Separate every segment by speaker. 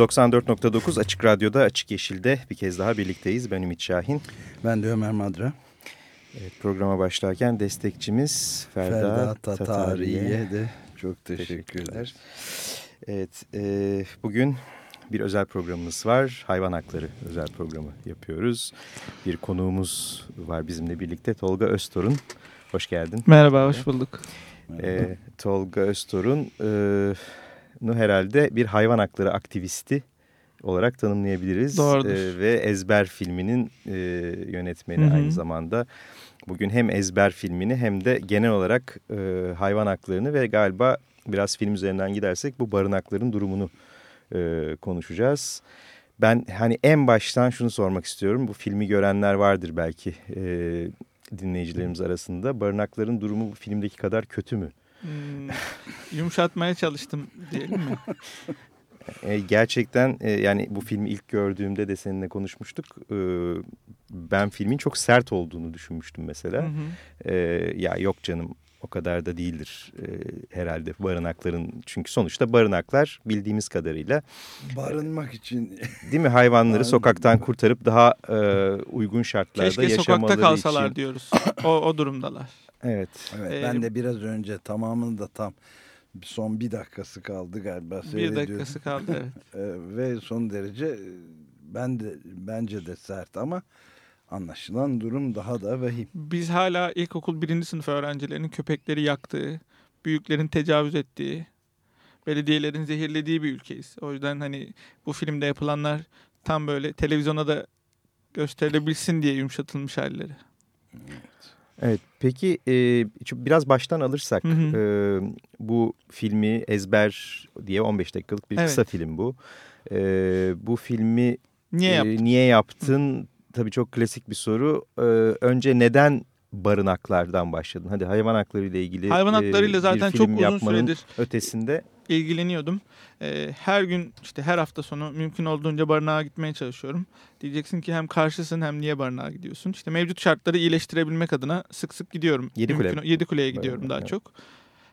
Speaker 1: ...94.9 Açık Radyo'da Açık Yeşil'de bir kez daha birlikteyiz. Ben Ümit Şahin.
Speaker 2: Ben de Ömer Madra.
Speaker 1: Evet, programa başlarken destekçimiz Ferda,
Speaker 2: Ferda Tatari'ye de çok teşekkürler.
Speaker 1: Evet, e, bugün bir özel programımız var. Hayvan hakları özel programı yapıyoruz. Bir konuğumuz var bizimle birlikte Tolga Öztorun. Hoş geldin.
Speaker 3: Merhaba, hoş bulduk.
Speaker 1: E, Tolga Öztorun e, herhalde bir hayvan hakları aktivisti olarak tanımlayabiliriz.
Speaker 3: Doğrudur.
Speaker 1: E, ve Ezber filminin e, yönetmeni Hı -hı. aynı zamanda. Bugün hem Ezber filmini hem de genel olarak e, hayvan haklarını ve galiba biraz film üzerinden gidersek bu barınakların durumunu e, konuşacağız. Ben hani en baştan şunu sormak istiyorum. Bu filmi görenler vardır belki e, dinleyicilerimiz arasında. Barınakların durumu bu filmdeki kadar kötü mü?
Speaker 3: Hmm, yumuşatmaya çalıştım diyelim mi?
Speaker 1: E, gerçekten e, yani bu filmi ilk gördüğümde de seninle konuşmuştuk. E, ben filmin çok sert olduğunu düşünmüştüm mesela. Hı hı. E, ya yok canım o kadar da değildir e, herhalde barınakların. Çünkü sonuçta barınaklar bildiğimiz kadarıyla.
Speaker 2: Barınmak için.
Speaker 1: Değil mi hayvanları sokaktan kurtarıp daha e, uygun şartlarda
Speaker 3: Keşke
Speaker 1: yaşamaları
Speaker 3: sokakta kalsalar
Speaker 1: için.
Speaker 3: diyoruz. O, o durumdalar.
Speaker 1: Evet.
Speaker 2: evet ee, ben de biraz önce tamamını da tam son bir dakikası kaldı galiba.
Speaker 3: Bir dakikası kaldı evet.
Speaker 2: Ve son derece ben de bence de sert ama anlaşılan durum daha da vahim.
Speaker 3: Biz hala ilkokul birinci sınıf öğrencilerinin köpekleri yaktığı, büyüklerin tecavüz ettiği, belediyelerin zehirlediği bir ülkeyiz. O yüzden hani bu filmde yapılanlar tam böyle televizyona da gösterilebilsin diye yumuşatılmış halleri.
Speaker 1: Evet. Evet peki e, biraz baştan alırsak hı hı. E, bu filmi Ezber diye 15 dakikalık bir evet. kısa film bu. E, bu filmi
Speaker 3: niye yaptın?
Speaker 1: E, niye yaptın? Hı. Tabii çok klasik bir soru. E, önce neden barınaklardan başladın? Hadi hayvan hakları ile ilgili
Speaker 3: hayvan e, zaten çok uzun süredir
Speaker 1: ötesinde
Speaker 3: ilgileniyordum. Ee, her gün işte her hafta sonu mümkün olduğunca barınağa gitmeye çalışıyorum. Diyeceksin ki hem karşısın hem niye barınağa gidiyorsun? İşte mevcut şartları iyileştirebilmek adına sık sık gidiyorum.
Speaker 1: Yedi kule.
Speaker 3: Yedi kuleye gidiyorum daha çok.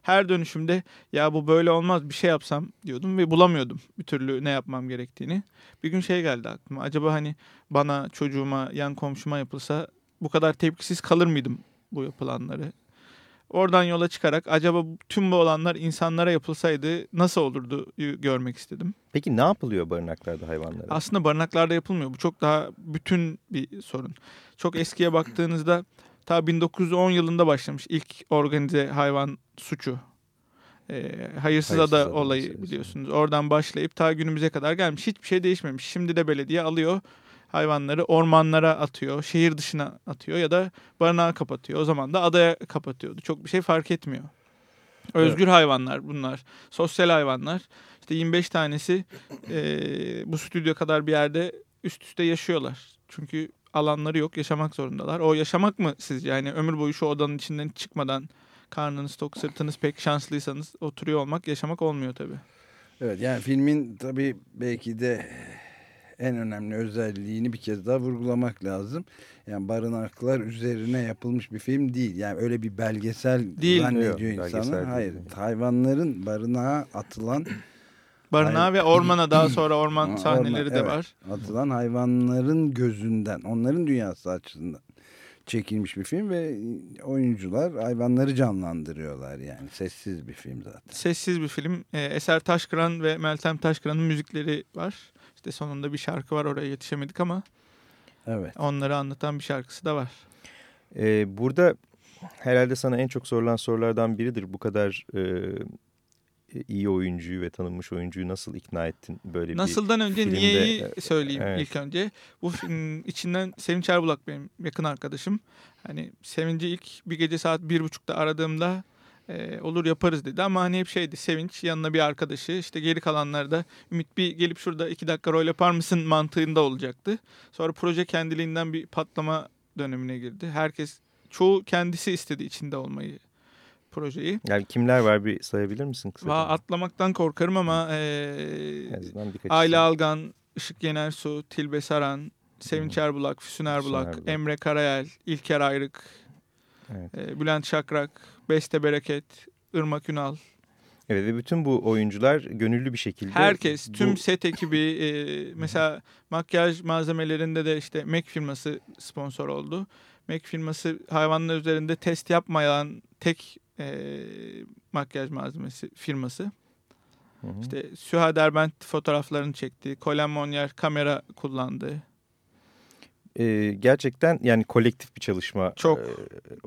Speaker 3: Her dönüşümde ya bu böyle olmaz bir şey yapsam diyordum ve bulamıyordum bir türlü ne yapmam gerektiğini. Bir gün şey geldi aklıma. Acaba hani bana, çocuğuma, yan komşuma yapılsa bu kadar tepkisiz kalır mıydım bu yapılanları? Oradan yola çıkarak acaba tüm bu olanlar insanlara yapılsaydı nasıl olurdu görmek istedim.
Speaker 1: Peki ne yapılıyor barınaklarda hayvanlara?
Speaker 3: Aslında barınaklarda yapılmıyor. Bu çok daha bütün bir sorun. Çok eskiye baktığınızda ta 1910 yılında başlamış ilk organize hayvan suçu. E, hayırsız, hayırsız ada olayı biliyorsunuz. Oradan başlayıp ta günümüze kadar gelmiş. Hiçbir şey değişmemiş. Şimdi de belediye alıyor hayvanları ormanlara atıyor, şehir dışına atıyor ya da barınağı kapatıyor. O zaman da adaya kapatıyordu. Çok bir şey fark etmiyor. Özgür evet. hayvanlar bunlar. Sosyal hayvanlar. İşte 25 tanesi e, bu stüdyo kadar bir yerde üst üste yaşıyorlar. Çünkü alanları yok, yaşamak zorundalar. O yaşamak mı sizce? Yani ömür boyu şu odanın içinden çıkmadan karnınız tok, sırtınız pek şanslıysanız oturuyor olmak, yaşamak olmuyor tabii.
Speaker 2: Evet yani filmin tabii belki de en önemli özelliğini bir kez daha vurgulamak lazım. Yani barınaklar üzerine yapılmış bir film değil. Yani öyle bir belgesel değil, zannediyor yok, insanlar. Hayır, değil. hayvanların barınağa atılan
Speaker 3: Barınağa ve ormana daha sonra orman sahneleri Orman, de var.
Speaker 2: atılan hayvanların gözünden, onların dünyası açısından çekilmiş bir film ve oyuncular hayvanları canlandırıyorlar yani sessiz bir film zaten.
Speaker 3: Sessiz bir film. Ee, Eser Taşkıran ve Meltem Taşkıran'ın müzikleri var. İşte sonunda bir şarkı var oraya yetişemedik ama evet. onları anlatan bir şarkısı da var.
Speaker 1: Ee, burada herhalde sana en çok sorulan sorulardan biridir. Bu kadar e, iyi oyuncuyu ve tanınmış oyuncuyu nasıl ikna ettin böyle bir
Speaker 3: Nasıldan önce filmde? niyeyi söyleyeyim evet. ilk önce. Bu içinden Sevinç Erbulak benim yakın arkadaşım. Hani Sevinci ilk bir gece saat bir buçukta aradığımda e, olur yaparız dedi ama hani hep şeydi Sevinç yanına bir arkadaşı işte geri kalanlar da Ümit bir gelip şurada iki dakika rol yapar mısın mantığında olacaktı. Sonra proje kendiliğinden bir patlama dönemine girdi. Herkes çoğu kendisi istedi içinde olmayı projeyi.
Speaker 1: Yani kimler var bir sayabilir misin kısaca?
Speaker 3: Va atlamaktan korkarım ama e, Ayla Algan, Işık Yenersu, Tilbe Saran, Sevinç Erbulak, Füsun Erbulak, Füsun Erbulak. Emre Karayel, İlker Ayrık, evet. e, Bülent Şakrak, Beste Bereket, Irmak Ünal.
Speaker 1: Evet ve bütün bu oyuncular gönüllü bir şekilde...
Speaker 3: Herkes, bu... tüm set ekibi, e, mesela makyaj malzemelerinde de işte Mac firması sponsor oldu. Mac firması hayvanlar üzerinde test yapmayan tek e, makyaj malzemesi firması. Hı hı. İşte Süha Derbent fotoğraflarını çekti. Colin Monyer kamera kullandı.
Speaker 1: Ee, gerçekten yani kolektif bir çalışma.
Speaker 3: Çok. E,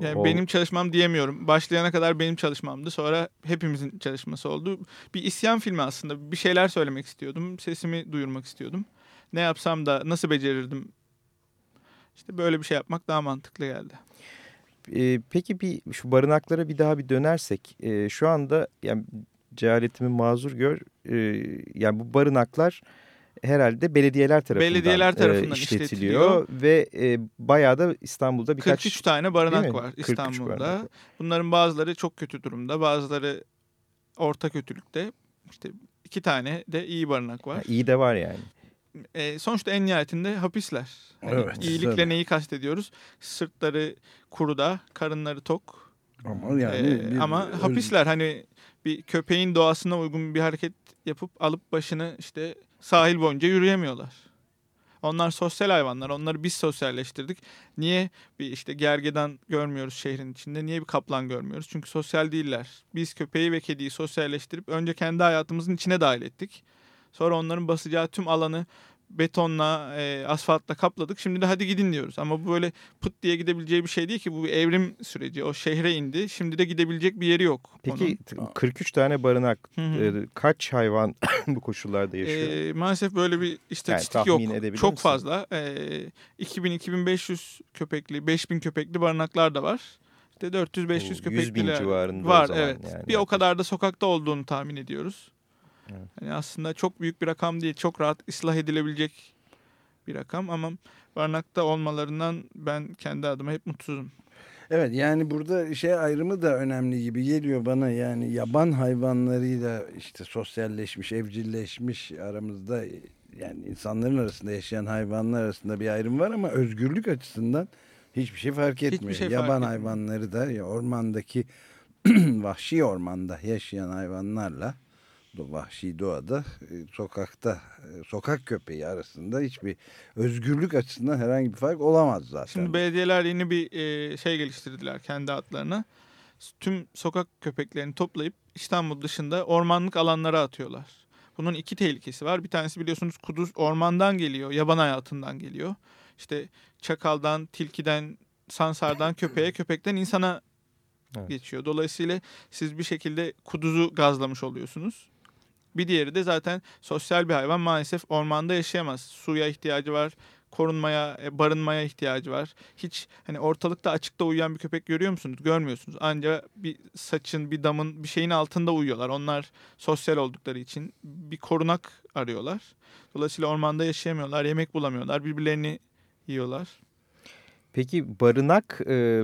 Speaker 3: yani o... benim çalışmam diyemiyorum. Başlayana kadar benim çalışmamdı. Sonra hepimizin çalışması oldu. Bir isyan filmi aslında. Bir şeyler söylemek istiyordum. Sesimi duyurmak istiyordum. Ne yapsam da nasıl becerirdim? İşte böyle bir şey yapmak daha mantıklı geldi.
Speaker 1: E, peki bir şu barınaklara bir daha bir dönersek e, şu anda yani cehaletimi mazur gör e, yani bu barınaklar herhalde belediyeler tarafından,
Speaker 3: belediyeler tarafından
Speaker 1: e, işletiliyor, işletiliyor ve e, bayağı da İstanbul'da birkaç
Speaker 3: 43 tane barınak var İstanbul'da. Barınak. Bunların bazıları çok kötü durumda, bazıları orta kötülükte. İşte iki tane de iyi barınak var. Ha,
Speaker 1: iyi de var yani
Speaker 3: e, sonuçta en nihayetinde hapisler. Yani evet. İyilikle tabii. neyi kastediyoruz? Sırtları kuruda, karınları tok. Ama yani ee, ama öz... hapisler hani bir köpeğin doğasına uygun bir hareket yapıp alıp başını işte sahil boyunca yürüyemiyorlar. Onlar sosyal hayvanlar. Onları biz sosyalleştirdik. Niye bir işte gergedan görmüyoruz şehrin içinde? Niye bir kaplan görmüyoruz? Çünkü sosyal değiller. Biz köpeği ve kediyi sosyalleştirip önce kendi hayatımızın içine dahil ettik. Sonra onların basacağı tüm alanı betonla, e, asfaltla kapladık. Şimdi de hadi gidin diyoruz. Ama bu böyle pıt diye gidebileceği bir şey değil ki. Bu bir evrim süreci. O şehre indi. Şimdi de gidebilecek bir yeri yok.
Speaker 1: Peki onun. 43 tane barınak e, kaç hayvan bu koşullarda yaşıyor?
Speaker 3: E, maalesef böyle bir istatistik yani, yok. Çok misin? fazla. E, 2000-2500 köpekli, 5000 köpekli barınaklar da var. İşte 400-500 köpekli
Speaker 1: 100 bin civarında
Speaker 3: var. evet. Yani. Bir o kadar da sokakta olduğunu tahmin ediyoruz. Evet. Yani aslında çok büyük bir rakam değil. Çok rahat ıslah edilebilecek bir rakam ama barınakta olmalarından ben kendi adıma hep mutsuzum.
Speaker 2: Evet yani burada şey ayrımı da önemli gibi geliyor bana yani yaban hayvanlarıyla işte sosyalleşmiş, evcilleşmiş aramızda yani insanların arasında yaşayan hayvanlar arasında bir ayrım var ama özgürlük açısından hiçbir şey fark etmiyor. Şey yaban fark hayvanları da ormandaki vahşi ormanda yaşayan hayvanlarla vahşi doğada e, sokakta e, sokak köpeği arasında hiçbir özgürlük açısından herhangi bir fark olamaz zaten.
Speaker 3: Şimdi belediyeler yeni bir e, şey geliştirdiler kendi adlarına. Tüm sokak köpeklerini toplayıp İstanbul dışında ormanlık alanlara atıyorlar. Bunun iki tehlikesi var. Bir tanesi biliyorsunuz kuduz ormandan geliyor, yaban hayatından geliyor. İşte çakaldan, tilkiden, sansardan köpeğe, köpekten insana evet. geçiyor. Dolayısıyla siz bir şekilde kuduzu gazlamış oluyorsunuz. Bir diğeri de zaten sosyal bir hayvan maalesef ormanda yaşayamaz. Suya ihtiyacı var, korunmaya, e, barınmaya ihtiyacı var. Hiç hani ortalıkta açıkta uyuyan bir köpek görüyor musunuz? Görmüyorsunuz. Ancak bir saçın, bir damın, bir şeyin altında uyuyorlar. Onlar sosyal oldukları için bir korunak arıyorlar. Dolayısıyla ormanda yaşayamıyorlar, yemek bulamıyorlar, birbirlerini yiyorlar.
Speaker 1: Peki barınak e,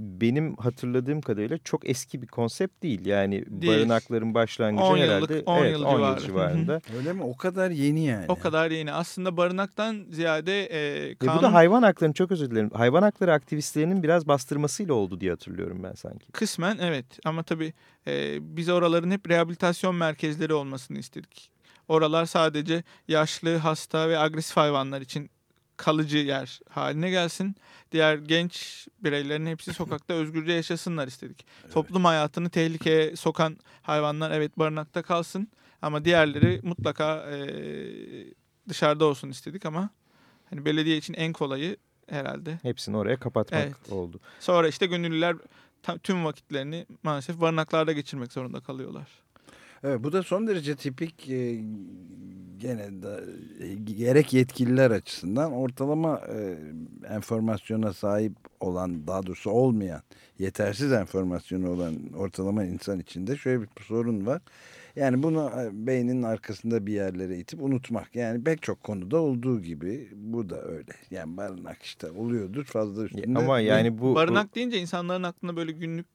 Speaker 1: benim hatırladığım kadarıyla çok eski bir konsept değil. Yani değil. barınakların başlangıcı 10 yıllık, herhalde
Speaker 3: 10 evet, yıl 10 civarı. yıl
Speaker 1: civarında.
Speaker 2: Öyle mi? O kadar yeni yani.
Speaker 3: O kadar yeni. Aslında barınaktan ziyade e,
Speaker 1: kanun... Ve bu da hayvan haklarını çok özür dilerim. Hayvan hakları aktivistlerinin biraz bastırmasıyla oldu diye hatırlıyorum ben sanki.
Speaker 3: Kısmen evet ama tabii e, biz oraların hep rehabilitasyon merkezleri olmasını istedik. Oralar sadece yaşlı, hasta ve agresif hayvanlar için kalıcı yer haline gelsin. Diğer genç bireylerin hepsi sokakta özgürce yaşasınlar istedik. Evet. Toplum hayatını tehlikeye sokan hayvanlar evet barınakta kalsın ama diğerleri mutlaka e, dışarıda olsun istedik ama hani belediye için en kolayı herhalde.
Speaker 1: Hepsini oraya kapatmak evet. oldu.
Speaker 3: Sonra işte gönüllüler tüm vakitlerini maalesef barınaklarda geçirmek zorunda kalıyorlar.
Speaker 2: Evet bu da son derece tipik e, gene de e, gerek yetkililer açısından ortalama e, enformasyona sahip olan daha doğrusu olmayan yetersiz enformasyonu olan ortalama insan içinde şöyle bir sorun var. Yani bunu e, beynin arkasında bir yerlere itip unutmak. Yani pek çok konuda olduğu gibi bu da öyle. Yani barınak işte oluyordur fazla üstünde.
Speaker 1: Ama yani bu...
Speaker 3: Barınak deyince insanların aklına böyle günlük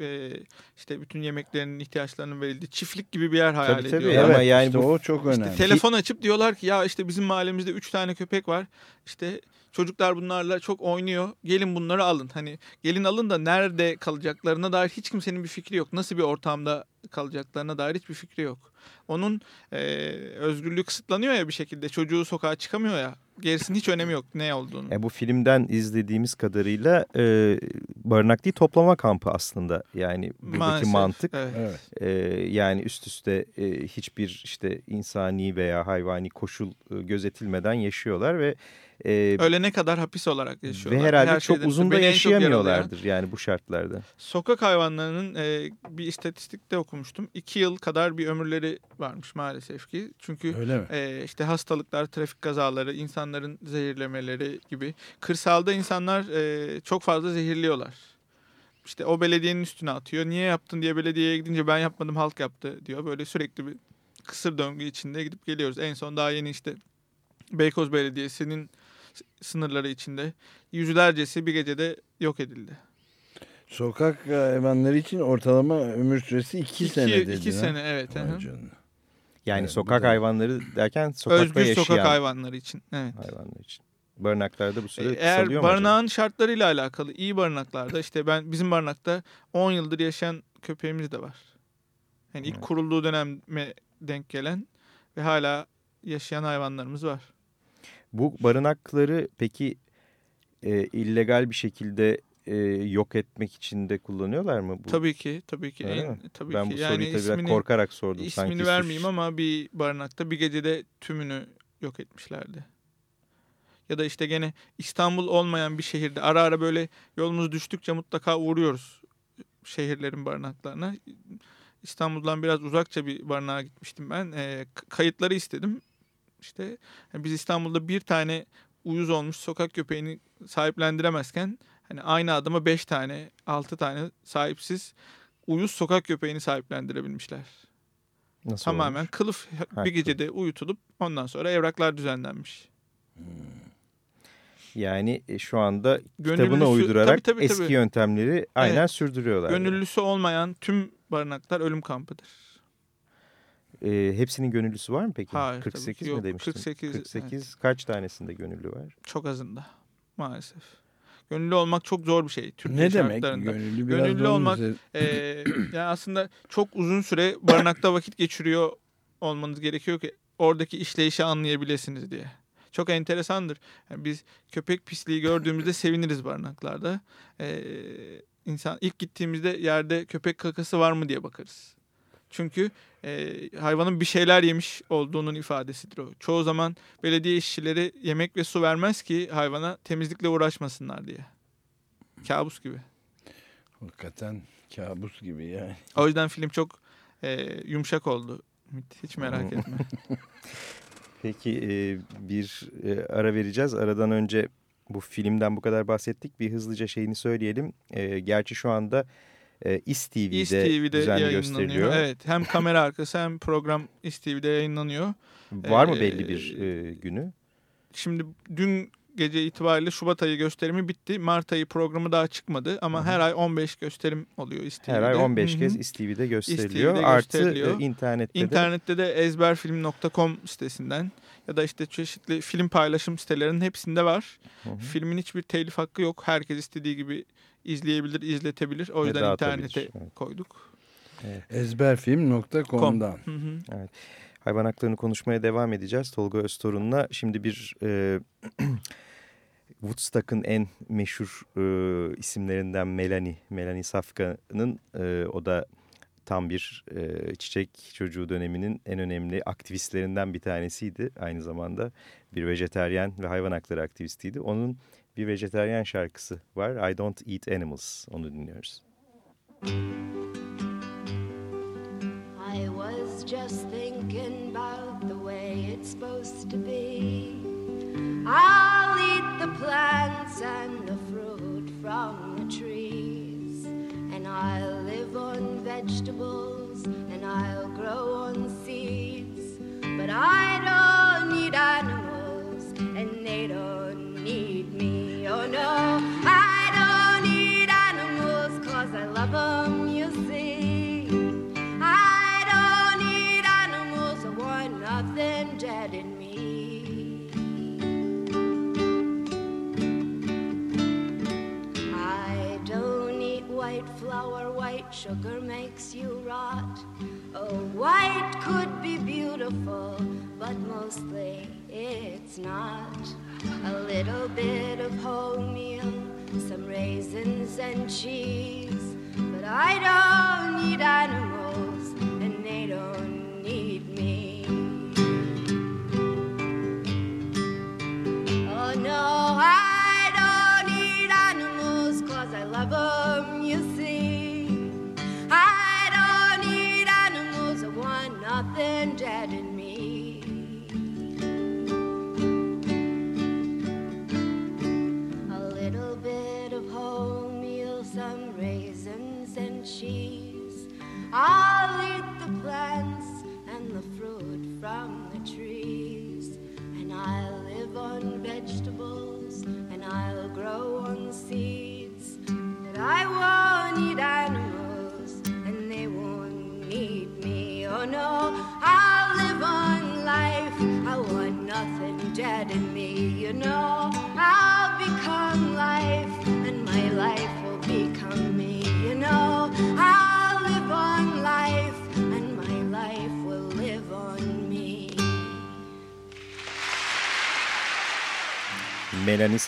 Speaker 3: e, işte bütün yemeklerinin ihtiyaçlarının verildiği çiftlik gibi bir yer hayal
Speaker 1: tabii, tabii.
Speaker 3: ediyorlar.
Speaker 2: Evet,
Speaker 1: Ama yani
Speaker 2: işte
Speaker 1: bu-
Speaker 2: o çok önemli.
Speaker 3: İşte telefon açıp diyorlar ki ya işte bizim mahallemizde 3 tane köpek var. İşte çocuklar bunlarla çok oynuyor. Gelin bunları alın. Hani gelin alın da nerede kalacaklarına dair hiç kimsenin bir fikri yok. Nasıl bir ortamda kalacaklarına dair hiçbir fikri yok. Onun e, özgürlüğü kısıtlanıyor ya bir şekilde. Çocuğu sokağa çıkamıyor ya. Gerisinin hiç önemi yok ne olduğunu.
Speaker 1: E, bu filmden izlediğimiz kadarıyla e, barınak değil toplama kampı aslında. Yani buradaki
Speaker 3: Maalesef,
Speaker 1: mantık
Speaker 3: evet.
Speaker 1: E, yani üst üste e, hiçbir işte insani veya hayvani koşul e, gözetilmeden yaşıyorlar ve e,
Speaker 3: Ölene kadar hapis olarak yaşıyorlar.
Speaker 1: ve herhalde
Speaker 3: Her
Speaker 1: çok uzun da
Speaker 3: çok
Speaker 1: yaşayamıyorlardır yani bu şartlarda.
Speaker 3: Sokak hayvanlarının e, bir istatistikte okumuştum. İki yıl kadar bir ömürleri varmış maalesef ki. Çünkü
Speaker 2: Öyle mi?
Speaker 3: e, işte hastalıklar, trafik kazaları, insanların zehirlemeleri gibi. Kırsalda insanlar e, çok fazla zehirliyorlar. İşte o belediyenin üstüne atıyor. Niye yaptın diye belediyeye gidince ben yapmadım halk yaptı diyor. Böyle sürekli bir kısır döngü içinde gidip geliyoruz. En son daha yeni işte Beykoz Belediyesi'nin sınırları içinde yüzlercesi bir gecede yok edildi.
Speaker 2: Sokak hayvanları için ortalama ömür süresi iki,
Speaker 3: İki,
Speaker 2: sene dedi.
Speaker 3: iki sene evet.
Speaker 1: Yani
Speaker 2: Evet,
Speaker 1: sokak hayvanları derken sokakta
Speaker 3: Özgür
Speaker 1: yaşayan
Speaker 3: sokak hayvanları için. Evet.
Speaker 1: hayvanlar için. Barınaklarda bu süre
Speaker 3: E,
Speaker 1: kısalıyor
Speaker 3: Eğer
Speaker 1: mu acaba?
Speaker 3: barınağın şartlarıyla alakalı iyi barınaklarda işte ben bizim barınakta 10 yıldır yaşayan köpeğimiz de var. Yani ilk
Speaker 1: Evet.
Speaker 3: kurulduğu döneme denk gelen ve hala yaşayan hayvanlarımız var.
Speaker 1: Bu barınakları peki e, illegal bir şekilde e, yok etmek için de kullanıyorlar mı? Bu,
Speaker 3: Tabii ki, tabii ki.
Speaker 1: Öyle
Speaker 3: en-
Speaker 1: mi?
Speaker 3: tabii
Speaker 1: ben
Speaker 3: ki.
Speaker 1: bu
Speaker 3: yani
Speaker 1: soruyu tabii
Speaker 3: ismini,
Speaker 1: korkarak sordum.
Speaker 3: ismini
Speaker 1: sanki suç-
Speaker 3: vermeyeyim ama bir barınakta bir gecede tümünü yok etmişlerdi. Ya da işte gene İstanbul olmayan bir şehirde ara ara böyle yolumuz düştükçe mutlaka uğruyoruz şehirlerin barınaklarına. İstanbul'dan biraz uzakça bir barınağa gitmiştim ben. K- kayıtları istedim. İşte yani biz İstanbul'da bir tane uyuz olmuş sokak köpeğini sahiplendiremezken hani aynı adama beş tane, altı tane sahipsiz uyuz sokak köpeğini sahiplendirebilmişler.
Speaker 1: Nasıl
Speaker 3: Tamamen
Speaker 1: olmuş?
Speaker 3: kılıf
Speaker 1: Ha,
Speaker 3: bir gecede uyutulup ondan sonra evraklar düzenlenmiş.
Speaker 1: Yani e, şu anda
Speaker 3: Gönüllüsü-
Speaker 1: kitabına uydurarak
Speaker 3: tabii, tabii,
Speaker 1: eski
Speaker 3: tabii.
Speaker 1: yöntemleri aynen sürdürüyorlar. yani.
Speaker 3: Gönüllüsü olmayan tüm barınaklar ölüm kampıdır.
Speaker 1: E, hepsinin gönüllüsü var mı peki?
Speaker 3: Hayır, tabii
Speaker 1: 48
Speaker 3: ki
Speaker 1: mi demiştin?
Speaker 3: 48,
Speaker 1: 48 kaç tanesinde gönüllü var?
Speaker 3: Çok azında maalesef. Gönüllü olmak çok zor bir şey Türkiye
Speaker 2: Ne demek gönüllü? Biraz
Speaker 3: Gönüllü olmak- Ee, yani aslında çok uzun süre barınakta vakit geçiriyor olmanız gerekiyor ki oradaki işleyişi anlayabilirsiniz diye. Çok enteresandır. Yani biz köpek pisliği gördüğümüzde seviniriz barınaklarda. Ee, insan ilk gittiğimizde yerde köpek kakası var mı diye bakarız. Çünkü e, hayvanın bir şeyler yemiş olduğunun ifadesidir o. Çoğu zaman belediye işçileri yemek ve su vermez ki hayvana temizlikle uğraşmasınlar diye. Kabus gibi.
Speaker 2: Hakikaten kabus gibi yani.
Speaker 3: O yüzden film çok e, yumuşak oldu. Hiç merak etme.
Speaker 1: Peki e, bir e, ara vereceğiz. Aradan önce bu filmden bu kadar bahsettik. Bir hızlıca şeyini söyleyelim. E, gerçi şu anda e, İSTV'de,
Speaker 3: İS TV'de
Speaker 1: düzenli gösteriliyor.
Speaker 3: Evet, hem kamera arkası hem program İS TV'de yayınlanıyor.
Speaker 1: Var mı
Speaker 3: Ee,
Speaker 1: belli bir e, günü?
Speaker 3: Şimdi dün gece itibariyle Şubat ayı gösterimi bitti. Mart ayı programı daha çıkmadı ama
Speaker 1: Hı hı.
Speaker 3: her ay 15 gösterim oluyor İS TV'de.
Speaker 1: Her ay 15
Speaker 3: Hı hı.
Speaker 1: kez İSTV'de gösteriliyor.
Speaker 3: İSTV'de
Speaker 1: Artı
Speaker 3: gösteriliyor.
Speaker 1: e, internette de
Speaker 3: İnternette de ezberfilm.com sitesinden ya da işte çeşitli film paylaşım sitelerinin hepsinde var.
Speaker 1: Hı hı.
Speaker 3: Filmin hiçbir telif hakkı yok. Herkes istediği gibi izleyebilir, izletebilir. O yüzden
Speaker 1: dağıtabilir.
Speaker 3: internete
Speaker 1: Evet.
Speaker 3: koyduk.
Speaker 2: Ezberfilm.com'dan.
Speaker 3: Hı hı.
Speaker 1: Hayvan haklarını konuşmaya devam edeceğiz Tolga Öztorun'la. Şimdi bir e, Woodstock'ın en meşhur e, isimlerinden Melanie, Melanie Safka'nın e, o da tam bir e, çiçek çocuğu döneminin en önemli aktivistlerinden bir tanesiydi. Aynı zamanda bir vejeteryan ve hayvan hakları aktivistiydi. Onun bir vejeteryan şarkısı var. I Don't Eat Animals. Onu dinliyoruz.
Speaker 4: I was just thinking about the way it's supposed to be. I'll eat the plants and the fruit from the trees, and I'll live on vegetables and I'll cheese. But I don't need animals, and they don't need me. Oh no, I don't need animals, cause I love them, you see. I don't need animals, I want nothing dead in me.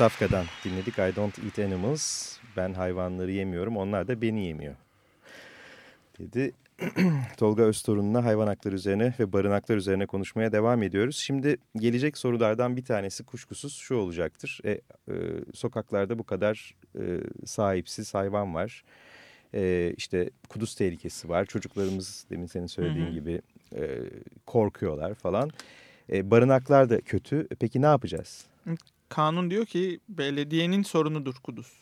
Speaker 1: Safka'dan dinledik I Don't Eat Animals. Ben hayvanları yemiyorum, onlar da beni yemiyor. Dedi. Tolga Öztorun'la hayvan hakları üzerine ve barınaklar üzerine konuşmaya devam ediyoruz. Şimdi gelecek sorulardan bir tanesi kuşkusuz şu olacaktır. E, e, sokaklarda bu kadar e, sahipsiz hayvan var. E, işte kuduz tehlikesi var. Çocuklarımız demin senin söylediğin
Speaker 3: Hı hı.
Speaker 1: gibi e, korkuyorlar falan. E, barınaklar da kötü. Peki ne yapacağız?
Speaker 3: Kanun diyor ki belediyenin sorunudur kuduz.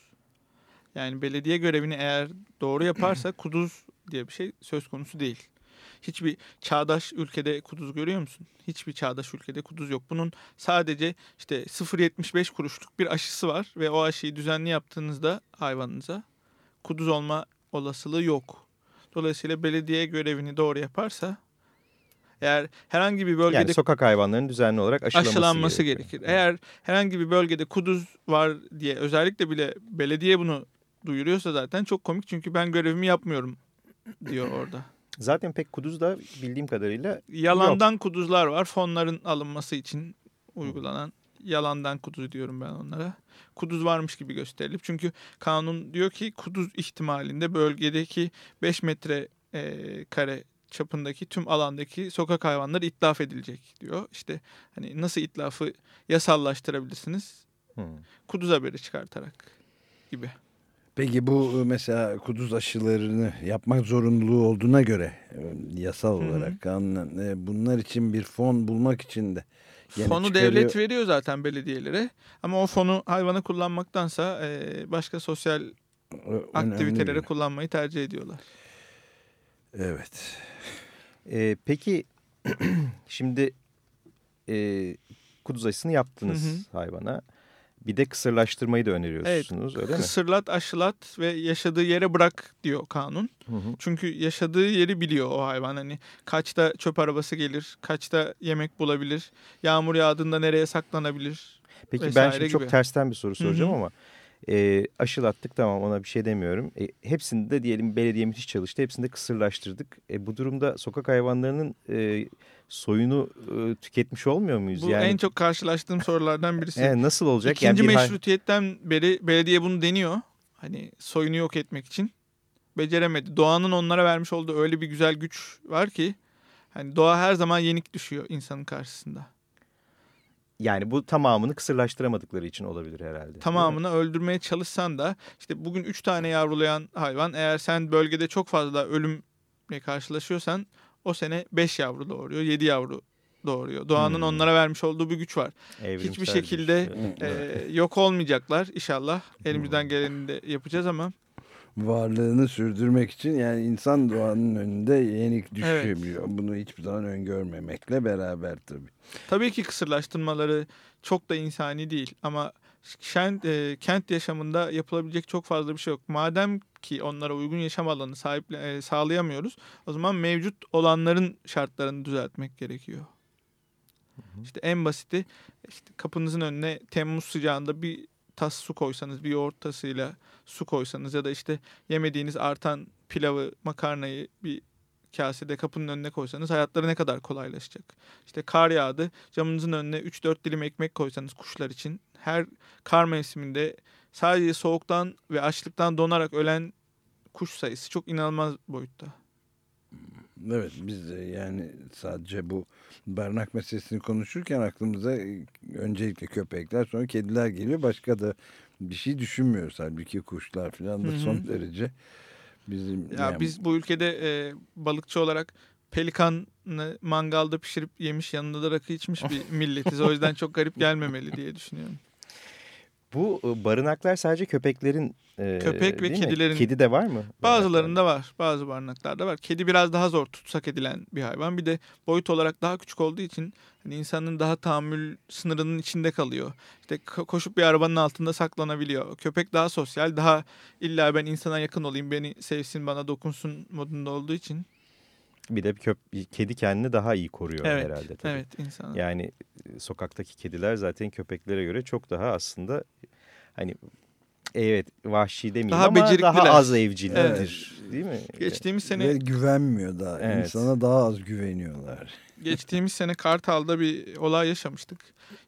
Speaker 3: Yani belediye görevini eğer doğru yaparsa kuduz diye bir şey söz konusu değil. Hiçbir çağdaş ülkede kuduz görüyor musun? Hiçbir çağdaş ülkede kuduz yok. Bunun sadece işte 0.75 kuruşluk bir aşısı var ve o aşıyı düzenli yaptığınızda hayvanınıza kuduz olma olasılığı yok. Dolayısıyla belediye görevini doğru yaparsa eğer herhangi bir bölgede
Speaker 1: Yani sokak hayvanlarının düzenli olarak aşılanması,
Speaker 3: aşılanması
Speaker 1: gerekiyor.
Speaker 3: gerekir. Eğer herhangi bir bölgede kuduz var diye özellikle bile belediye bunu duyuruyorsa zaten çok komik çünkü ben görevimi yapmıyorum diyor orada.
Speaker 1: Zaten pek kuduz da bildiğim kadarıyla
Speaker 3: Yalandan kuduzlar var. Fonların alınması için uygulanan yalandan kuduz diyorum ben onlara. Kuduz varmış gibi gösterilip çünkü kanun diyor ki kuduz ihtimalinde bölgedeki 5 metre e, kare çapındaki tüm alandaki sokak hayvanları itlaf edilecek diyor. İşte hani nasıl itlafı yasallaştırabilirsiniz?
Speaker 1: Hmm.
Speaker 3: Kuduz haberi çıkartarak gibi.
Speaker 2: Peki bu e, mesela kuduz aşılarını yapmak zorunluluğu olduğuna göre e, yasal
Speaker 3: Hı hı.
Speaker 2: olarak kanunen e, bunlar için bir fon bulmak için de gene
Speaker 3: Fonu
Speaker 2: çıkarıyor.
Speaker 3: devlet veriyor zaten belediyelere. Ama o fonu hayvanı kullanmaktansa başka sosyal
Speaker 2: önemli
Speaker 3: aktivitelere
Speaker 2: bir-
Speaker 3: kullanmayı tercih ediyorlar.
Speaker 2: Evet.
Speaker 1: Ee, peki şimdi e, kuduz aşısını yaptınız
Speaker 3: Hı
Speaker 1: hayvana. Bir de kısırlaştırmayı da öneriyorsunuz öyle mi?
Speaker 3: Kısırlat, aşılat ve yaşadığı yere bırak diyor kanun.
Speaker 1: Hı hı.
Speaker 3: Çünkü yaşadığı yeri biliyor o hayvan. Hani kaçta çöp arabası gelir, kaçta yemek bulabilir, yağmur yağdığında nereye saklanabilir.
Speaker 1: Peki ben şimdi
Speaker 3: gibi.
Speaker 1: çok tersten bir soru soracağım
Speaker 3: Hı hı.
Speaker 1: ama e, aşılattık tamam ona bir şey demiyorum. E, hepsinde diyelim belediye müthiş çalıştı. Hepsinde kısırlaştırdık. E, bu durumda sokak hayvanlarının e, soyunu e, tüketmiş olmuyor muyuz?
Speaker 3: Bu
Speaker 1: yani,
Speaker 3: en çok karşılaştığım sorulardan birisi.
Speaker 1: E, nasıl olacak?
Speaker 3: İkinci
Speaker 1: bir hay-
Speaker 3: meşrutiyetten beri belediye bunu deniyor. Hani soyunu yok etmek için. Beceremedi. Doğanın onlara vermiş olduğu öyle bir güzel güç var ki hani doğa her zaman yenik düşüyor insanın karşısında.
Speaker 1: Yani bu tamamını kısırlaştıramadıkları için olabilir herhalde.
Speaker 3: Tamamını öldürmeye çalışsan da işte bugün 3 tane yavrulayan hayvan eğer sen bölgede çok fazla ölümle karşılaşıyorsan o sene 5 yavru doğuruyor, 7 yavru doğuruyor. Doğanın hmm. onlara vermiş olduğu bir güç var. Evrimsel Hiçbir şekilde e, yok olmayacaklar inşallah. Elimizden geleni de yapacağız ama
Speaker 2: varlığını sürdürmek için yani insan doğanın önünde yenik düşemiyor. Evet. Bunu hiçbir zaman öngörmemekle beraber tabii.
Speaker 3: Tabii ki kısırlaştırmaları çok da insani değil ama kent, e, kent yaşamında yapılabilecek çok fazla bir şey yok. Madem ki onlara uygun yaşam alanı sahip e, sağlayamıyoruz o zaman mevcut olanların şartlarını düzeltmek gerekiyor. İşte en basiti işte kapınızın önüne Temmuz sıcağında bir tas su koysanız bir yoğurt tasıyla su koysanız ya da işte yemediğiniz artan pilavı makarnayı bir kasede kapının önüne koysanız hayatları ne kadar kolaylaşacak. İşte kar yağdı camınızın önüne 3-4 dilim ekmek koysanız kuşlar için her kar mevsiminde sadece soğuktan ve açlıktan donarak ölen kuş sayısı çok inanılmaz boyutta.
Speaker 2: Evet biz de yani sadece bu barınak meselesini konuşurken aklımıza e, öncelikle köpekler sonra kediler geliyor. Başka da bir şey düşünmüyoruz. Halbuki kuşlar falan da son derece bizim...
Speaker 3: Ya yani... Biz bu ülkede e, balıkçı olarak pelikanı mangalda pişirip yemiş yanında da rakı içmiş bir milletiz. O yüzden çok garip gelmemeli diye düşünüyorum.
Speaker 1: Bu barınaklar sadece köpeklerin
Speaker 3: e, Köpek ve kedilerin.
Speaker 1: Mi? Kedi de var mı?
Speaker 3: Bazılarında var. Bazı barınaklarda var. Kedi biraz daha zor tutsak edilen bir hayvan. Bir de boyut olarak daha küçük olduğu için hani insanın daha tahammül sınırının içinde kalıyor. İşte koşup bir arabanın altında saklanabiliyor. Köpek daha sosyal. Daha illa ben insana yakın olayım. Beni sevsin bana dokunsun modunda olduğu için.
Speaker 1: Bir de köp kedi kendini daha iyi koruyor
Speaker 3: evet,
Speaker 1: herhalde. Tabii.
Speaker 3: Evet insan.
Speaker 1: Yani e, sokaktaki kediler zaten köpeklere göre çok daha aslında hani evet vahşi demeyeyim daha ama daha az evcildir. Evet. Değil mi?
Speaker 3: Geçtiğimiz sene...
Speaker 2: Ve güvenmiyor da. Evet. İnsana daha az güveniyorlar.
Speaker 3: Geçtiğimiz sene Kartal'da bir olay yaşamıştık.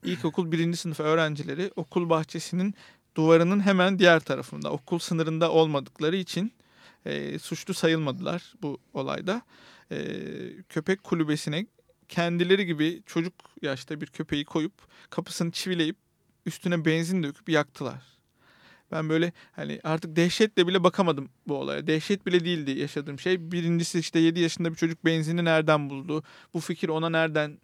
Speaker 3: İlkokul birinci sınıf öğrencileri okul bahçesinin duvarının hemen diğer tarafında okul sınırında olmadıkları için e, suçlu sayılmadılar bu olayda e, köpek kulübesine kendileri gibi çocuk yaşta bir köpeği koyup kapısını çivileyip üstüne benzin döküp yaktılar. Ben böyle hani artık dehşetle bile bakamadım bu olaya. Dehşet bile değildi yaşadığım şey. Birincisi işte 7 yaşında bir çocuk benzini nereden buldu? Bu fikir ona nereden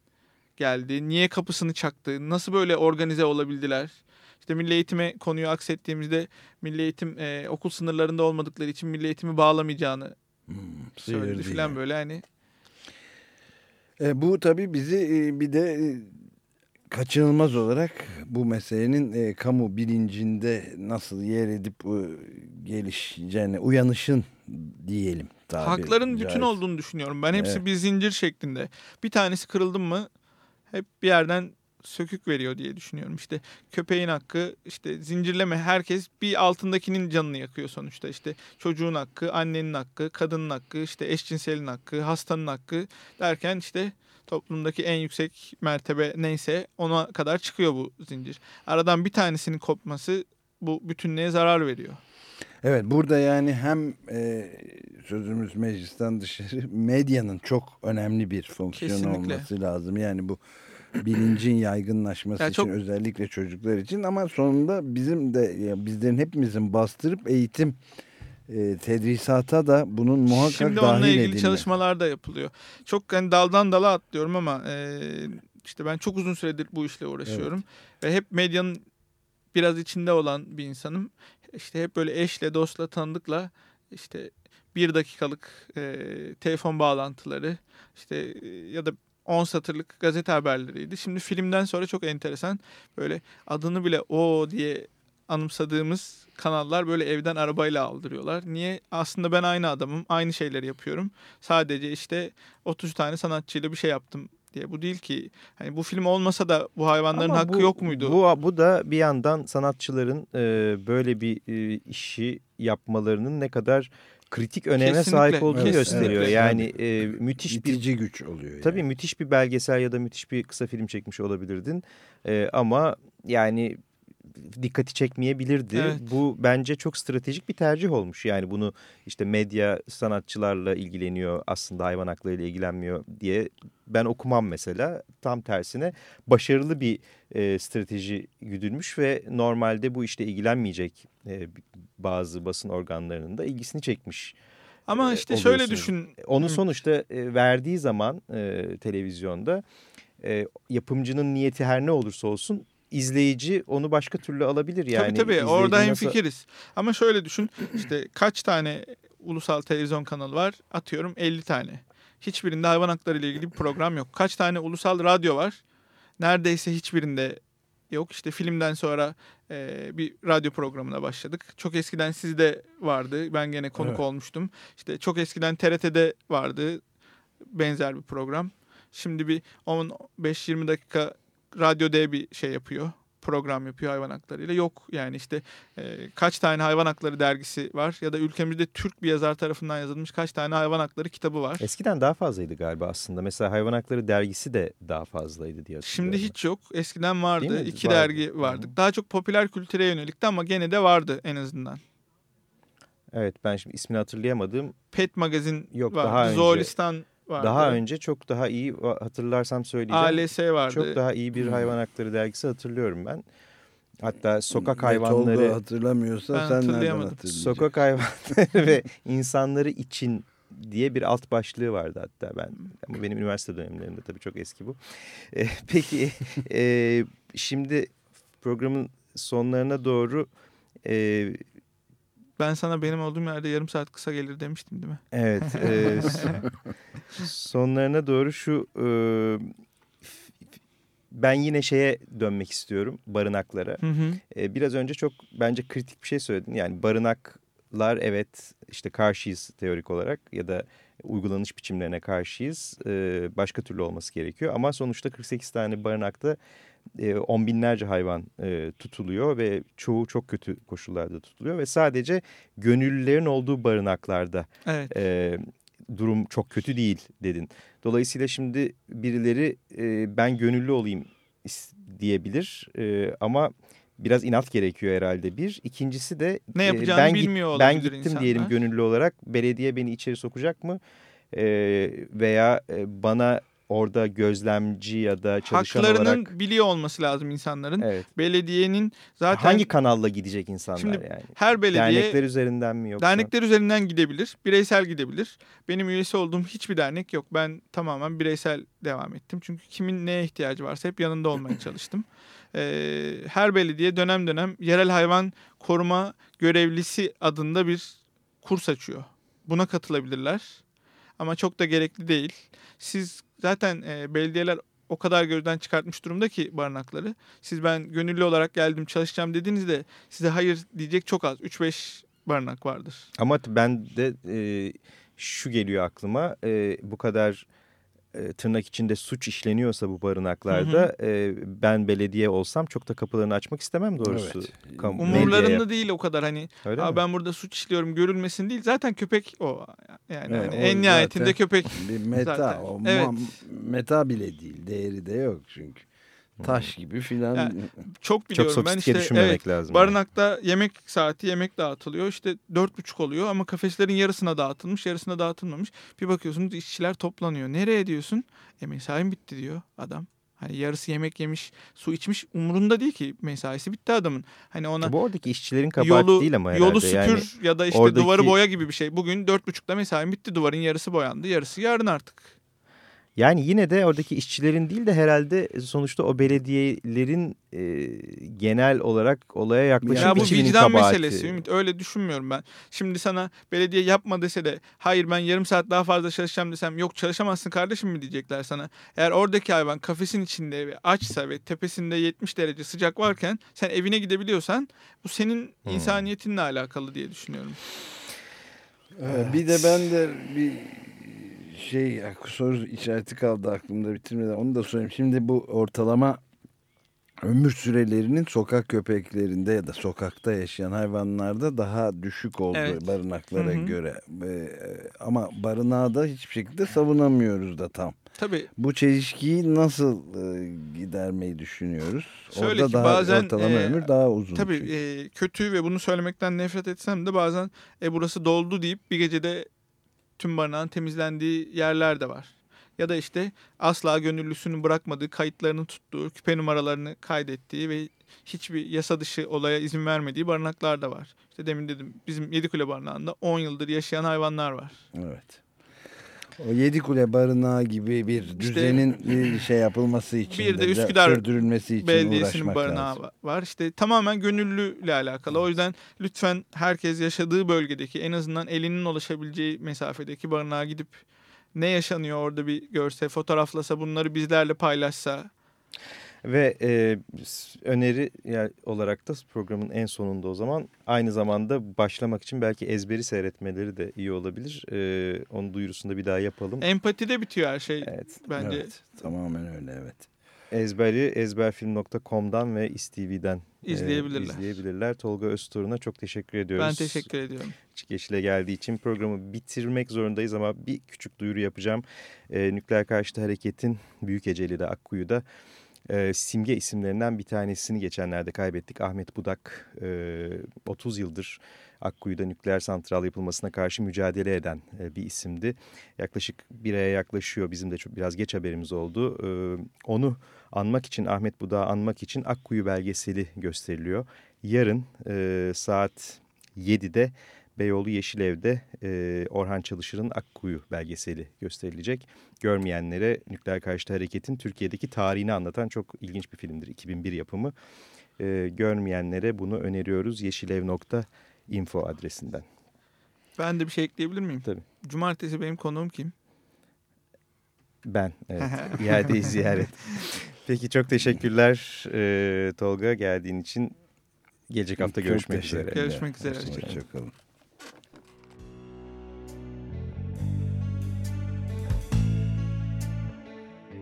Speaker 3: geldi? Niye kapısını çaktı? Nasıl böyle organize olabildiler? İşte milli eğitime konuyu aksettiğimizde milli eğitim e, okul sınırlarında olmadıkları için milli eğitimi bağlamayacağını Hmm, söyledi falan böyle hani.
Speaker 2: E, bu tabii bizi e, bir de e, kaçınılmaz olarak bu meselenin e, kamu bilincinde nasıl yer edip e, gelişeceğine uyanışın diyelim.
Speaker 3: Tabii, Hakların bütün olduğunu düşünüyorum. Ben hepsi evet. bir zincir şeklinde. Bir tanesi kırıldı mı hep bir yerden sökük veriyor diye düşünüyorum. İşte köpeğin hakkı, işte zincirleme herkes bir altındakinin canını yakıyor sonuçta. İşte çocuğun hakkı, annenin hakkı, kadının hakkı, işte eşcinselin hakkı, hastanın hakkı derken işte toplumdaki en yüksek mertebe neyse ona kadar çıkıyor bu zincir. Aradan bir tanesinin kopması bu bütünlüğe zarar veriyor.
Speaker 2: Evet burada yani hem e, sözümüz meclisten dışarı medyanın çok önemli bir fonksiyon Kesinlikle. olması lazım. Yani bu bilincin yaygınlaşması yani için çok... özellikle çocuklar için ama sonunda bizim de yani bizlerin hepimizin bastırıp eğitim e, tedrisata da bunun muhakkak Şimdi dahil
Speaker 3: onunla ilgili çalışmalar da yapılıyor. Çok hani daldan dala atlıyorum ama e, işte ben çok uzun süredir bu işle uğraşıyorum. Evet. Ve hep medyanın biraz içinde olan bir insanım. İşte hep böyle eşle, dostla, tanıdıkla işte bir dakikalık e, telefon bağlantıları işte e, ya da 10 satırlık gazete haberleriydi. Şimdi filmden sonra çok enteresan böyle adını bile o diye anımsadığımız kanallar böyle evden arabayla aldırıyorlar. Niye? Aslında ben aynı adamım. Aynı şeyleri yapıyorum. Sadece işte 30 tane sanatçıyla bir şey yaptım diye. Bu değil ki hani bu film olmasa da bu hayvanların Ama hakkı bu, yok muydu?
Speaker 1: Bu, bu da bir yandan sanatçıların e, böyle bir e, işi yapmalarının ne kadar kritik öneme Kesinlikle. sahip olduğunu evet, gösteriyor. Evet, yani e, müthiş
Speaker 2: bir güç oluyor.
Speaker 1: Tabii müthiş bir belgesel ya da müthiş bir kısa film çekmiş olabilirdin. E, ama yani dikkati çekmeyebilirdi. Evet. Bu bence çok stratejik bir tercih olmuş. Yani bunu işte medya sanatçılarla ilgileniyor aslında hayvan haklarıyla ilgilenmiyor diye ben okumam mesela. Tam tersine başarılı bir e, strateji güdülmüş ve normalde bu işte ilgilenmeyecek e, bazı basın organlarının da ilgisini çekmiş
Speaker 3: Ama
Speaker 1: e,
Speaker 3: işte şöyle düşün.
Speaker 1: Onu sonuçta e, verdiği zaman e, televizyonda e, yapımcının niyeti her ne olursa olsun izleyici onu başka türlü alabilir. Yani
Speaker 3: tabii tabii
Speaker 1: izleyici
Speaker 3: orada
Speaker 1: nasıl-
Speaker 3: hemfikiriz. Ama şöyle düşün işte kaç tane ulusal televizyon kanalı var? Atıyorum 50 tane. Hiçbirinde hayvan hakları ile ilgili bir program yok. Kaç tane ulusal radyo var? Neredeyse hiçbirinde yok. İşte filmden sonra e, bir radyo programına başladık. Çok eskiden sizde vardı. Ben gene konuk
Speaker 2: Evet.
Speaker 3: olmuştum. İşte çok eskiden TRT'de vardı benzer bir program. Şimdi bir 15-20 dakika Radyo D bir şey yapıyor. Program yapıyor hayvan haklarıyla. Yok yani işte e, kaç tane hayvan hakları dergisi var ya da ülkemizde Türk bir yazar tarafından yazılmış kaç tane hayvan hakları kitabı var.
Speaker 1: Eskiden daha fazlaydı galiba aslında. Mesela Hayvan Hakları dergisi de daha fazlaydı diye.
Speaker 3: Şimdi hiç yok. Eskiden vardı. İki
Speaker 1: Vardı.
Speaker 3: dergi vardı. Daha çok popüler kültüre yönelikti ama gene de vardı en azından.
Speaker 1: Evet ben şimdi ismini hatırlayamadım.
Speaker 3: Pet magazin
Speaker 1: Yok,
Speaker 3: vardı.
Speaker 1: daha önce-
Speaker 3: Zoolistan vardı.
Speaker 1: Daha önce çok daha iyi hatırlarsam söyleyeceğim.
Speaker 3: ALS vardı.
Speaker 1: Çok daha iyi bir hayvan hakları dergisi hatırlıyorum ben. Hatta sokak
Speaker 2: Ve Tolga
Speaker 1: hayvanları,
Speaker 2: hatırlamıyorsa
Speaker 3: Ben
Speaker 2: sen nereden hatırlayacaksın?
Speaker 1: sokak hayvanları ve insanları için diye bir alt başlığı vardı hatta ben. Ama benim üniversite dönemlerimde tabii çok eski bu. E, peki e, şimdi programın sonlarına doğru e,
Speaker 3: Ben sana benim olduğum yerde yarım saat kısa gelir demiştim değil mi?
Speaker 1: evet e, sonlarına doğru şu e, ben yine şeye dönmek istiyorum barınaklara.
Speaker 3: Hı hı.
Speaker 1: Ee, biraz önce çok bence kritik bir şey söyledin. Yani barınaklar evet işte karşıyız teorik olarak ya da uygulanış biçimlerine karşıyız. Ee, başka türlü olması gerekiyor. Ama sonuçta 48 tane barınakta e, on binlerce hayvan e, tutuluyor ve çoğu çok kötü koşullarda tutuluyor. Ve sadece gönüllülerin olduğu barınaklarda
Speaker 3: Evet.
Speaker 1: e, durum çok kötü değil dedin. Dolayısıyla şimdi birileri e, ben gönüllü olayım diyebilir e, ama biraz inat gerekiyor herhalde bir. İkincisi de
Speaker 3: Ne
Speaker 1: e, ben, git-
Speaker 3: bilmiyor
Speaker 1: ben
Speaker 3: olabilir
Speaker 1: gittim
Speaker 3: insanlar.
Speaker 1: diyelim gönüllü olarak belediye beni içeri sokacak mı? E, veya e, bana orada gözlemci ya da çalışan
Speaker 3: Haklarının
Speaker 1: olarak...
Speaker 3: biliyor olması lazım insanların.
Speaker 1: Evet.
Speaker 3: Belediyenin zaten
Speaker 1: Hangi kanalla gidecek insanlar
Speaker 3: Şimdi
Speaker 1: yani?
Speaker 3: her belediye
Speaker 1: Dernekler üzerinden mi yoksa?
Speaker 3: Dernekler üzerinden gidebilir, bireysel gidebilir. Benim üyesi olduğum hiçbir dernek yok. Ben tamamen bireysel devam ettim. Çünkü kimin neye ihtiyacı varsa hep yanında olmaya çalıştım. Ee, her belediye dönem dönem yerel hayvan koruma görevlisi adında bir kurs açıyor. Buna katılabilirler. Ama çok da gerekli değil. Siz zaten e, belediyeler o kadar gözden çıkartmış durumda ki barınakları. Siz ben gönüllü olarak geldim çalışacağım dediğinizde size hayır diyecek çok az. 3-5 barınak vardır.
Speaker 1: Ama ben de e, şu geliyor aklıma e, bu kadar e, tırnak içinde suç işleniyorsa bu barınaklarda e, ben belediye olsam çok da kapılarını açmak istemem doğrusu.
Speaker 2: Evet.
Speaker 1: Kamu-
Speaker 3: Umurlarında
Speaker 1: medyaya.
Speaker 3: değil o kadar hani
Speaker 1: Öyle
Speaker 3: Aa,
Speaker 1: mi?
Speaker 3: ben burada suç işliyorum görülmesin değil. Zaten köpek o yani
Speaker 2: Evet,
Speaker 3: hani
Speaker 2: o
Speaker 3: en nihayetinde köpek.
Speaker 2: Bir meta
Speaker 3: Zaten.
Speaker 2: o
Speaker 3: Evet.
Speaker 2: meta bile değil. Değeri de yok çünkü. Taş gibi filan.
Speaker 3: Yani Çok biliyorum
Speaker 1: Çok
Speaker 3: ben işte
Speaker 1: düşünmemek
Speaker 3: evet
Speaker 1: lazım.
Speaker 3: barınakta yemek saati yemek dağıtılıyor. İşte dört buçuk oluyor ama kafeslerin yarısına dağıtılmış yarısına dağıtılmamış. Bir bakıyorsunuz işçiler toplanıyor. Nereye diyorsun? E mesaim bitti diyor adam. Hani yarısı yemek yemiş, su içmiş. Umurunda değil ki mesaisi bitti adamın. Hani ona
Speaker 1: Bu oradaki işçilerin kabahati
Speaker 3: yolu
Speaker 1: değil ama herhalde.
Speaker 3: yolu süpür
Speaker 1: Yani
Speaker 3: ya da işte
Speaker 1: oradaki-
Speaker 3: duvarı boya gibi bir şey. Bugün dört buçukta mesaim bitti. Duvarın yarısı boyandı. Yarısı yarın artık.
Speaker 1: Yani yine de oradaki işçilerin değil de herhalde sonuçta o belediyelerin e, genel olarak olaya yaklaşım
Speaker 3: Ya bu vicdan
Speaker 1: kabahati.
Speaker 3: meselesi Ümit. Öyle düşünmüyorum ben. Şimdi sana belediye yapma dese de hayır ben yarım saat daha fazla çalışacağım desem yok çalışamazsın kardeşim mi diyecekler sana. Eğer oradaki hayvan kafesin içinde ve açsa ve tepesinde 70 derece sıcak varken sen evine gidebiliyorsan bu senin
Speaker 1: Hmm.
Speaker 3: insaniyetinle alakalı diye düşünüyorum.
Speaker 2: Ee, Bir de ben de bir şey soru işareti kaldı aklımda bitirmeden onu da sorayım. Şimdi bu ortalama ömür sürelerinin sokak köpeklerinde ya da sokakta yaşayan hayvanlarda daha düşük olduğu
Speaker 3: Evet.
Speaker 2: barınaklara
Speaker 3: Hı hı.
Speaker 2: göre. Ee, ama barınağı da hiçbir şekilde savunamıyoruz da tam.
Speaker 3: Tabii
Speaker 2: Bu çelişkiyi nasıl e, gidermeyi düşünüyoruz?
Speaker 3: Şöyle
Speaker 2: Orada
Speaker 3: ki
Speaker 2: daha
Speaker 3: bazen,
Speaker 2: ortalama
Speaker 3: e,
Speaker 2: ömür daha uzun.
Speaker 3: Tabii
Speaker 2: çünkü.
Speaker 3: e, kötü ve bunu söylemekten nefret etsem de bazen e, burası doldu deyip bir gecede tüm barınağın temizlendiği yerler de var. Ya da işte asla gönüllüsünü bırakmadığı, kayıtlarını tuttuğu, küpe numaralarını kaydettiği ve hiçbir yasa dışı olaya izin vermediği barınaklar da var. İşte demin dedim bizim Yedikule Barınağı'nda 10 yıldır yaşayan hayvanlar var.
Speaker 2: Evet. O yedi kule barınağı gibi bir düzenin bir şey yapılması için
Speaker 3: Bir de
Speaker 2: de,
Speaker 3: Üsküdar
Speaker 2: sürdürülmesi için
Speaker 3: Belediyesi'nin barınağı
Speaker 2: lazım.
Speaker 3: va- var. İşte tamamen gönüllüyle alakalı. O yüzden lütfen herkes yaşadığı bölgedeki en azından elinin ulaşabileceği mesafedeki barınağa gidip ne yaşanıyor orada bir görse, fotoğraflasa, bunları bizlerle paylaşsa.
Speaker 1: Ve e, öneri ya- olarak da programın en sonunda o zaman aynı zamanda başlamak için belki ezberi seyretmeleri de iyi olabilir. E, onun duyurusunu da bir daha yapalım.
Speaker 3: Empatide bitiyor her şey
Speaker 1: Evet.
Speaker 3: bence.
Speaker 2: Evet, tamamen öyle evet.
Speaker 1: Ezberi ezberfilm.com'dan ve İSTV'den e,
Speaker 3: İzleyebilirler.
Speaker 1: izleyebilirler. Tolga Özturun'a çok teşekkür ediyoruz.
Speaker 3: Ben teşekkür ediyorum.
Speaker 1: Yeşil'e geldiği için programı bitirmek zorundayız ama bir küçük duyuru yapacağım. E, Nükleer Karşıtı Hareket'in Büyük Eceli'de Akkuyu'da e, simge isimlerinden bir tanesini geçenlerde kaybettik. Ahmet Budak e, 30 yıldır Akkuyu'da nükleer santral yapılmasına karşı mücadele eden e, bir isimdi. Yaklaşık bir aya yaklaşıyor. Bizim de çok biraz geç haberimiz oldu. E, onu anmak için, Ahmet Budak'ı anmak için Akkuyu belgeseli gösteriliyor. Yarın e, saat 7'de Beyoğlu Yeşilev'de e, Orhan Çalışır'ın Akkuyu belgeseli gösterilecek. Görmeyenlere Nükleer Karşıtı Hareket'in Türkiye'deki tarihini anlatan çok ilginç bir filmdir. 2001 yapımı. E, görmeyenlere bunu öneriyoruz yeşilev.info adresinden.
Speaker 3: Ben de bir şey ekleyebilir miyim?
Speaker 1: Tabii.
Speaker 3: Cumartesi benim konuğum kim?
Speaker 1: Ben, evet. İadeyi ziyaret. Peki çok teşekkürler e, Tolga geldiğin için. Gelecek hafta
Speaker 2: Çok
Speaker 1: görüşmek üzere.
Speaker 2: ederim.
Speaker 3: Görüşmek üzere.
Speaker 2: Hoşçakalın.